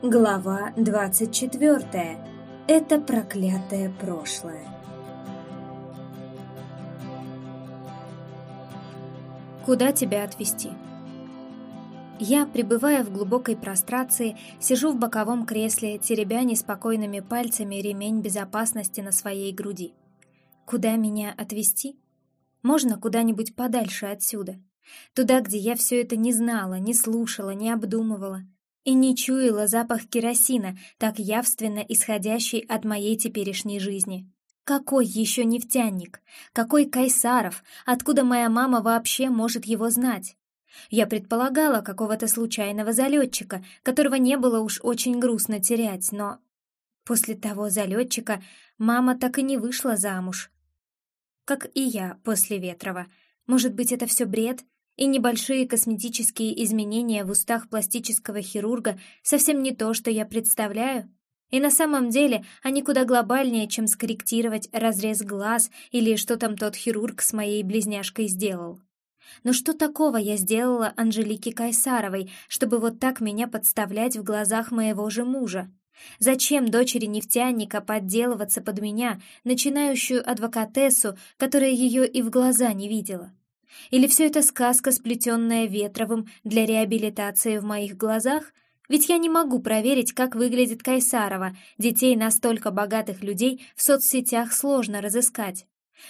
Глава 24. Это проклятое прошлое. Куда тебя отвезти? Я, пребывая в глубокой прострации, сижу в боковом кресле, теребя неспокойными пальцами ремень безопасности на своей груди. Куда меня отвезти? Можно куда-нибудь подальше отсюда. Туда, где я все это не знала, не слушала, не обдумывала — и не чуяла запах керосина, так явственно исходящий от моей теперешней жизни. Какой еще нефтяник? Какой Кайсаров? Откуда моя мама вообще может его знать? Я предполагала какого-то случайного залетчика, которого не было уж очень грустно терять, но... После того залетчика мама так и не вышла замуж. Как и я после Ветрова. Может быть, это все бред? И небольшие косметические изменения в устах пластического хирурга совсем не то, что я представляю. И на самом деле они куда глобальнее, чем скорректировать разрез глаз или что там тот хирург с моей близняшкой сделал. Но что такого я сделала Анжелике Кайсаровой, чтобы вот так меня подставлять в глазах моего же мужа? Зачем дочери нефтяника подделываться под меня, начинающую адвокатессу, которая ее и в глаза не видела? Или все это сказка, сплетенная Ветровым для реабилитации в моих глазах? Ведь я не могу проверить, как выглядит Кайсарова. Детей настолько богатых людей в соцсетях сложно разыскать.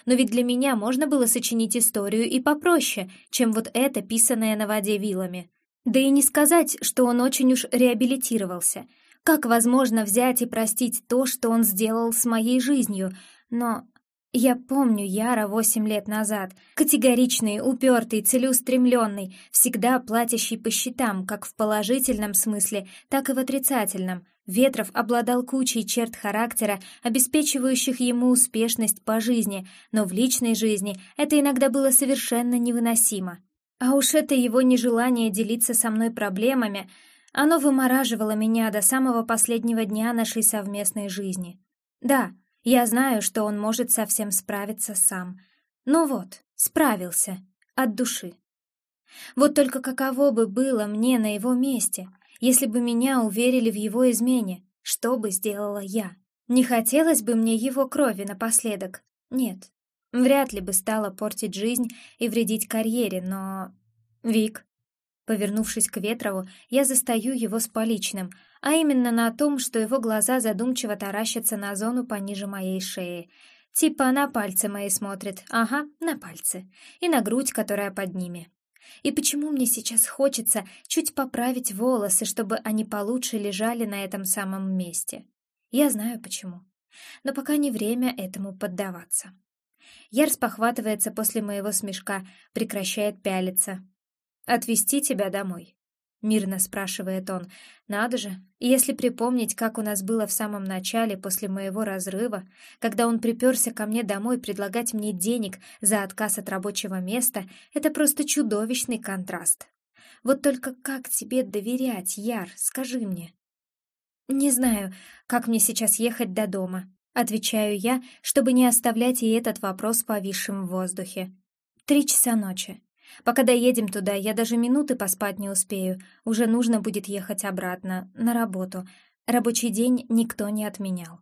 Но ведь для меня можно было сочинить историю и попроще, чем вот это, писанное на воде вилами. Да и не сказать, что он очень уж реабилитировался. Как возможно взять и простить то, что он сделал с моей жизнью? Но я помню Яра восемь лет назад, категоричный, упертый, целеустремленный, всегда платящий по счетам, как в положительном смысле, так и в отрицательном. Ветров обладал кучей черт характера, обеспечивающих ему успешность по жизни, но в личной жизни это иногда было совершенно невыносимо. А уж это его нежелание делиться со мной проблемами, оно вымораживало меня до самого последнего дня нашей совместной жизни. Да, я знаю, что он может совсем справиться сам. Ну вот, справился. От души. Вот только каково бы было мне на его месте, если бы меня уверили в его измене, что бы сделала я? Не хотелось бы мне его крови напоследок. Нет, вряд ли бы стала портить жизнь и вредить карьере, но... Вик. Повернувшись к Ветрову, я застаю его с поличным — а именно на том, что его глаза задумчиво таращатся на зону пониже моей шеи. Типа на пальцы мои смотрит, ага, на пальцы, и на грудь, которая под ними. И почему мне сейчас хочется чуть поправить волосы, чтобы они получше лежали на этом самом месте? Я знаю почему. Но пока не время этому поддаваться. Яр спохватывается после моего смешка, прекращает пялиться. «Отвезти тебя домой». — мирно спрашивает он. «Надо же, если припомнить, как у нас было в самом начале, после моего разрыва, когда он приперся ко мне домой предлагать мне денег за отказ от рабочего места, это просто чудовищный контраст. Вот только как тебе доверять, Яр, скажи мне?» «Не знаю, как мне сейчас ехать до дома», — отвечаю я, чтобы не оставлять и этот вопрос повисшим в воздухе. «Три часа ночи. Пока доедем туда, я даже минуты поспать не успею. Уже нужно будет ехать обратно, на работу. Рабочий день никто не отменял.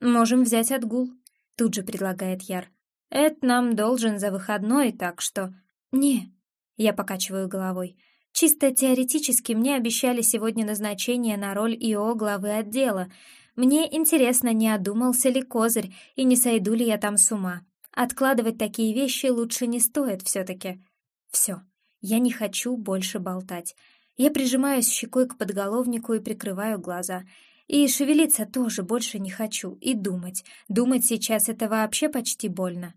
«Можем взять отгул», — тут же предлагает Яр. «Эд нам должен за выходной, так что...» «Не», — я покачиваю головой. «Чисто теоретически мне обещали сегодня назначение на роль ИО главы отдела. Мне интересно, не одумался ли козырь и не сойду ли я там с ума. Откладывать такие вещи лучше не стоит все-таки». Все, я не хочу больше болтать. Я прижимаюсь щекой к подголовнику и прикрываю глаза. И шевелиться тоже больше не хочу. И думать. Думать сейчас это вообще почти больно.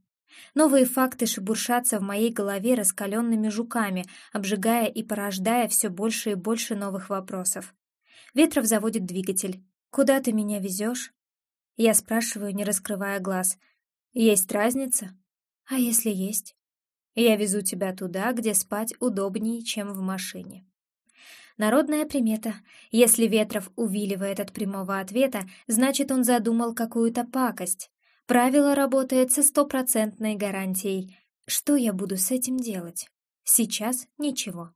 Новые факты шебуршатся в моей голове раскаленными жуками, обжигая и порождая все больше и больше новых вопросов. Ветров заводит двигатель. «Куда ты меня везешь?» Я спрашиваю, не раскрывая глаз. «Есть разница?» «А если есть?» Я везу тебя туда, где спать удобнее, чем в машине. Народная примета. Если Ветров увиливает от прямого ответа, значит, он задумал какую-то пакость. Правило работает со стопроцентной гарантией. Что я буду с этим делать? Сейчас ничего.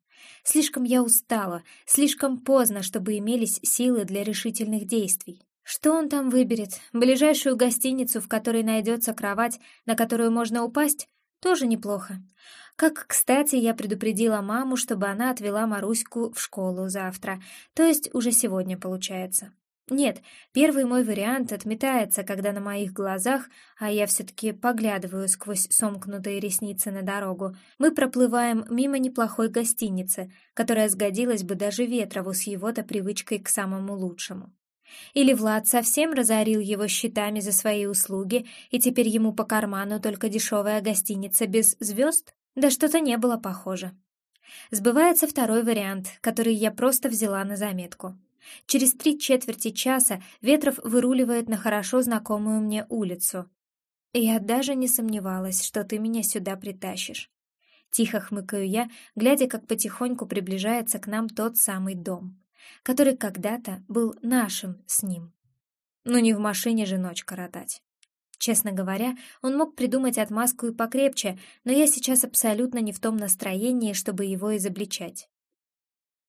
Слишком я устала, слишком поздно, чтобы имелись силы для решительных действий. Что он там выберет? Ближайшую гостиницу, в которой найдется кровать, на которую можно упасть? Тоже неплохо. Как, кстати, я предупредила маму, чтобы она отвела Маруську в школу завтра, то есть уже сегодня получается. Нет, первый мой вариант отметается, когда на моих глазах, а я все-таки поглядываю сквозь сомкнутые ресницы на дорогу, мы проплываем мимо неплохой гостиницы, которая сгодилась бы даже Ветрову с его-то привычкой к самому лучшему. Или Влад совсем разорил его счетами за свои услуги, и теперь ему по карману только дешевая гостиница без звезд? Да что-то не было похоже. Сбывается второй вариант, который я просто взяла на заметку. Через три четверти часа Ветров выруливает на хорошо знакомую мне улицу. Я даже не сомневалась, что ты меня сюда притащишь. Тихо хмыкаю я, глядя, как потихоньку приближается к нам тот самый дом, который когда-то был нашим с ним. Но не в машине же ночь коротать. Честно говоря, он мог придумать отмазку и покрепче, но я сейчас абсолютно не в том настроении, чтобы его изобличать.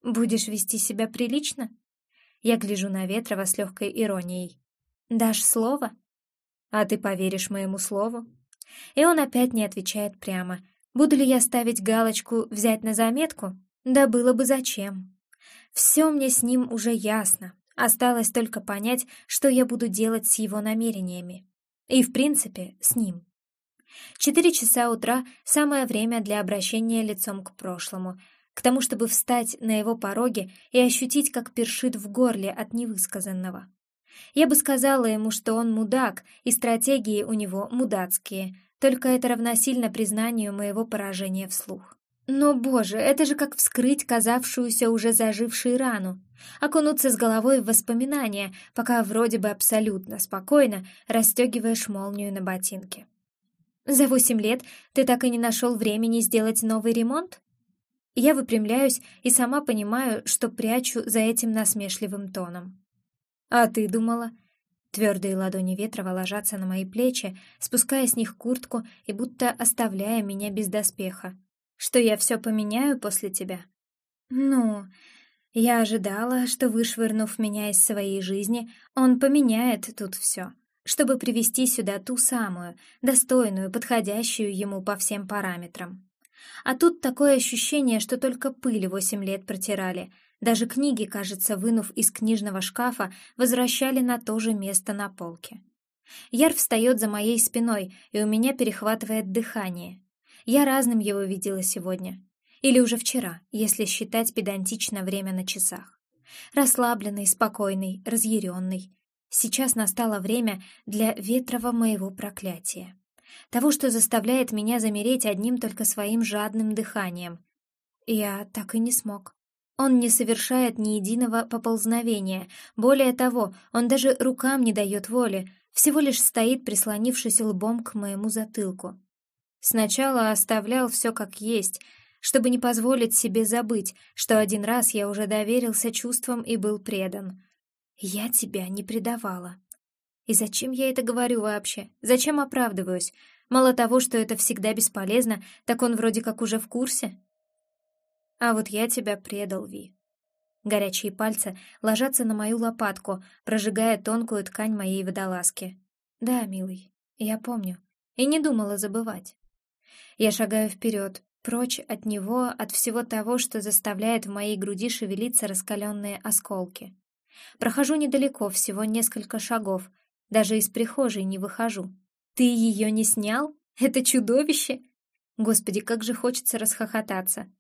«Будешь вести себя прилично?» Я гляжу на Ветрова с легкой иронией. «Дашь слово?» «А ты поверишь моему слову?» И он опять не отвечает прямо. Буду ли я ставить галочку «взять на заметку»? Да было бы зачем. Все мне с ним уже ясно. Осталось только понять, что я буду делать с его намерениями. И, в принципе, с ним. Четыре часа утра — самое время для обращения лицом к прошлому, к тому, чтобы встать на его пороге и ощутить, как першит в горле от невысказанного. Я бы сказала ему, что он мудак, и стратегии у него мудацкие, только это равносильно признанию моего поражения вслух. Но, боже, это же как вскрыть казавшуюся уже зажившей рану, окунуться с головой в воспоминания, пока вроде бы абсолютно спокойно расстегиваешь молнию на ботинке. За восемь лет ты так и не нашел времени сделать новый ремонт? Я выпрямляюсь и сама понимаю, что прячу за этим насмешливым тоном. «А ты думала?» Твердые ладони Ветрова ложатся на мои плечи, спуская с них куртку и будто оставляя меня без доспеха. «Что я все поменяю после тебя?» «Ну...» Я ожидала, что, вышвырнув меня из своей жизни, он поменяет тут все, чтобы привести сюда ту самую, достойную, подходящую ему по всем параметрам. А тут такое ощущение, что только пыль восемь лет протирали. Даже книги, кажется, вынув из книжного шкафа, возвращали на то же место на полке. Яр встает за моей спиной, и у меня перехватывает дыхание. Я разным его видела сегодня. Или уже вчера, если считать педантично время на часах. Расслабленный, спокойный, разъяренный. Сейчас настало время для ветрого моего проклятия того, что заставляет меня замереть одним только своим жадным дыханием. Я так и не смог. Он не совершает ни единого поползновения. Более того, он даже рукам не дает воли, всего лишь стоит, прислонившись лбом к моему затылку. Сначала оставлял все как есть, чтобы не позволить себе забыть, что один раз я уже доверился чувствам и был предан. Я тебя не предавала. И зачем я это говорю вообще? Зачем оправдываюсь? Мало того, что это всегда бесполезно, так он вроде как уже в курсе. А вот я тебя предал, Ви. Горячие пальцы ложатся на мою лопатку, прожигая тонкую ткань моей водолазки. Да, милый, я помню. И не думала забывать. Я шагаю вперед, прочь от него, от всего того, что заставляет в моей груди шевелиться раскаленные осколки. Прохожу недалеко, всего несколько шагов, даже из прихожей не выхожу. «Ты ее не снял? Это чудовище!» Господи, как же хочется расхохотаться.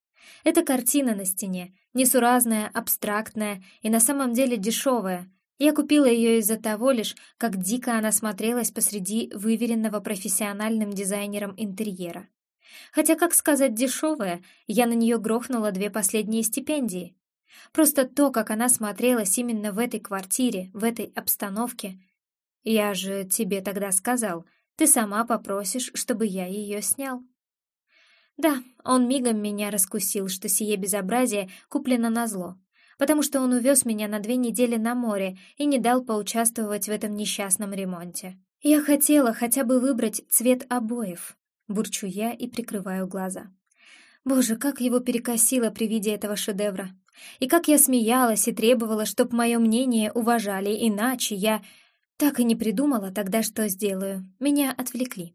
Это картина на стене, несуразная, абстрактная и на самом деле дешевая. Я купила ее из-за того лишь, как дико она смотрелась посреди выверенного профессиональным дизайнером интерьера. Хотя, как сказать дешевая, я на нее грохнула две последние стипендии. Просто то, как она смотрелась именно в этой квартире, в этой обстановке, «Я же тебе тогда сказал, ты сама попросишь, чтобы я ее снял». Да, он мигом меня раскусил, что сие безобразие куплено на зло, потому что он увез меня на две недели на море и не дал поучаствовать в этом несчастном ремонте. Я хотела хотя бы выбрать цвет обоев, бурчу я и прикрываю глаза. Боже, как его перекосило при виде этого шедевра. И как я смеялась и требовала, чтоб мое мнение уважали, иначе я... Так и не придумала тогда, что сделаю. Меня отвлекли.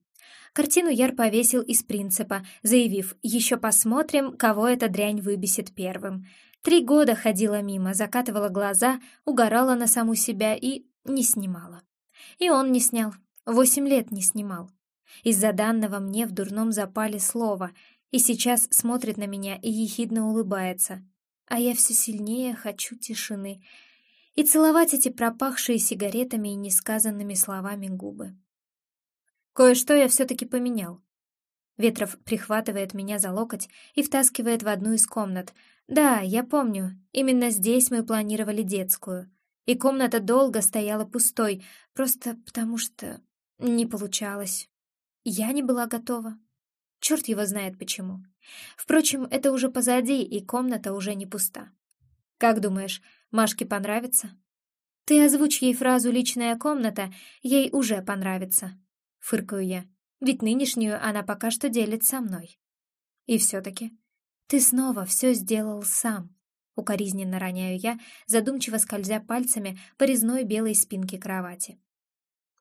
Картину Яр повесил из принципа, заявив «Еще посмотрим, кого эта дрянь выбесит первым». Три года ходила мимо, закатывала глаза, угорала на саму себя и не снимала. И он не снял, восемь лет не снимал. Из-за данного мне в дурном запале слова, и сейчас смотрит на меня и ехидно улыбается. А я все сильнее хочу тишины и целовать эти пропахшие сигаретами и несказанными словами губы. Кое-что я все-таки поменял. Ветров прихватывает меня за локоть и втаскивает в одну из комнат. Да, я помню, именно здесь мы планировали детскую. И комната долго стояла пустой, просто потому что не получалось. Я не была готова. Черт его знает почему. Впрочем, это уже позади, и комната уже не пуста. Как думаешь, Машке понравится? Ты озвучь ей фразу «личная комната», ей уже понравится фыркаю я. Ведь нынешнюю она пока что делит со мной. И все-таки ты снова все сделал сам. Укоризненно роняю я, задумчиво скользя пальцами по резной белой спинке кровати.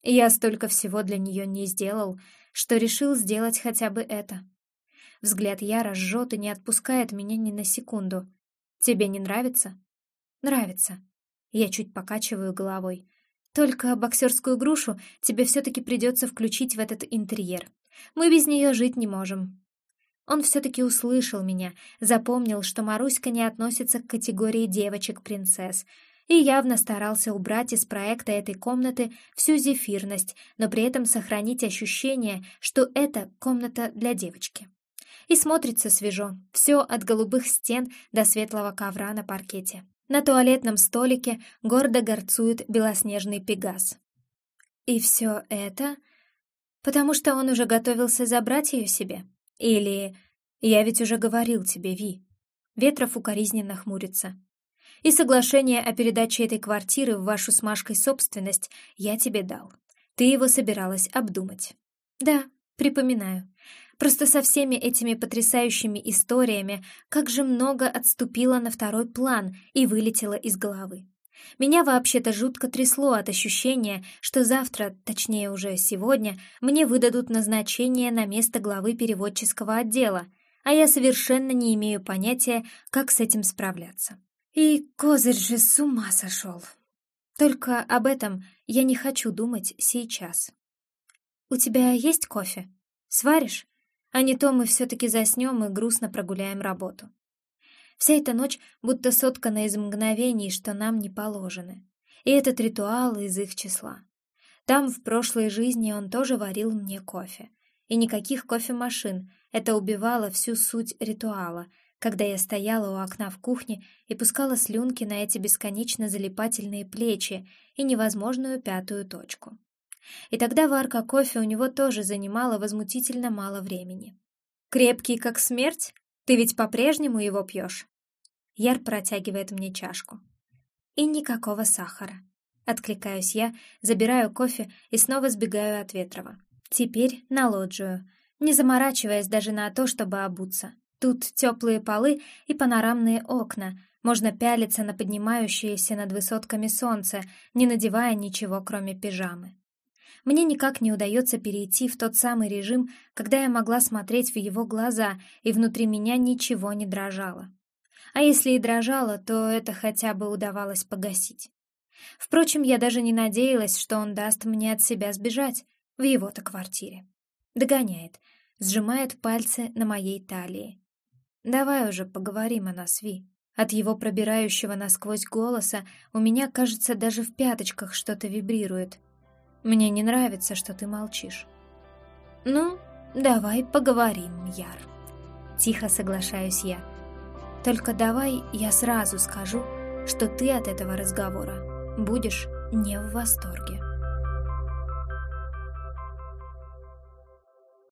Я столько всего для нее не сделал, что решил сделать хотя бы это. Взгляд Яра жжет и не отпускает меня ни на секунду. Тебе не нравится? Нравится. Я чуть покачиваю головой. Только боксерскую грушу тебе все-таки придется включить в этот интерьер. Мы без нее жить не можем». Он все-таки услышал меня, запомнил, что Маруська не относится к категории девочек-принцесс, и явно старался убрать из проекта этой комнаты всю зефирность, но при этом сохранить ощущение, что это комната для девочки. И смотрится свежо, все от голубых стен до светлого ковра на паркете. На туалетном столике гордо горцует белоснежный пегас. И все это... Потому что он уже готовился забрать ее себе? Или... Я ведь уже говорил тебе, Ви. Ветров укоризненно хмурится. И соглашение о передаче этой квартиры в вашу с Машкой собственность я тебе дал. Ты его собиралась обдумать. Да, припоминаю. Просто со всеми этими потрясающими историями как же много отступило на второй план и вылетело из головы. Меня вообще-то жутко трясло от ощущения, что завтра, точнее уже сегодня, мне выдадут назначение на место главы переводческого отдела, а я совершенно не имею понятия, как с этим справляться. И Козырь же с ума сошел. Только об этом я не хочу думать сейчас. «У тебя есть кофе? Сваришь?» А не то мы все-таки заснем и грустно прогуляем работу. Вся эта ночь будто соткана из мгновений, что нам не положены. И этот ритуал из их числа. Там, в прошлой жизни, он тоже варил мне кофе. И никаких кофемашин. Это убивало всю суть ритуала, когда я стояла у окна в кухне и пускала слюнки на эти бесконечно залипательные плечи и невозможную пятую точку. И тогда варка кофе у него тоже занимала возмутительно мало времени. «Крепкий, как смерть? Ты ведь по-прежнему его пьешь?» Яр протягивает мне чашку. «И никакого сахара». Откликаюсь я, забираю кофе и снова сбегаю от Ветрова. Теперь на лоджию, не заморачиваясь даже на то, чтобы обуться. Тут теплые полы и панорамные окна, можно пялиться на поднимающееся над высотками солнце, не надевая ничего, кроме пижамы. Мне никак не удается перейти в тот самый режим, когда я могла смотреть в его глаза, и внутри меня ничего не дрожало. А если и дрожало, то это хотя бы удавалось погасить. Впрочем, я даже не надеялась, что он даст мне от себя сбежать в его-то квартире. Догоняет, сжимает пальцы на моей талии. «Давай уже поговорим о нас, Ви». От его пробирающего насквозь голоса у меня, кажется, даже в пяточках что-то вибрирует. Мне не нравится, что ты молчишь. Ну, давай поговорим, Яр. Тихо соглашаюсь я. Только давай я сразу скажу, что ты от этого разговора будешь не в восторге.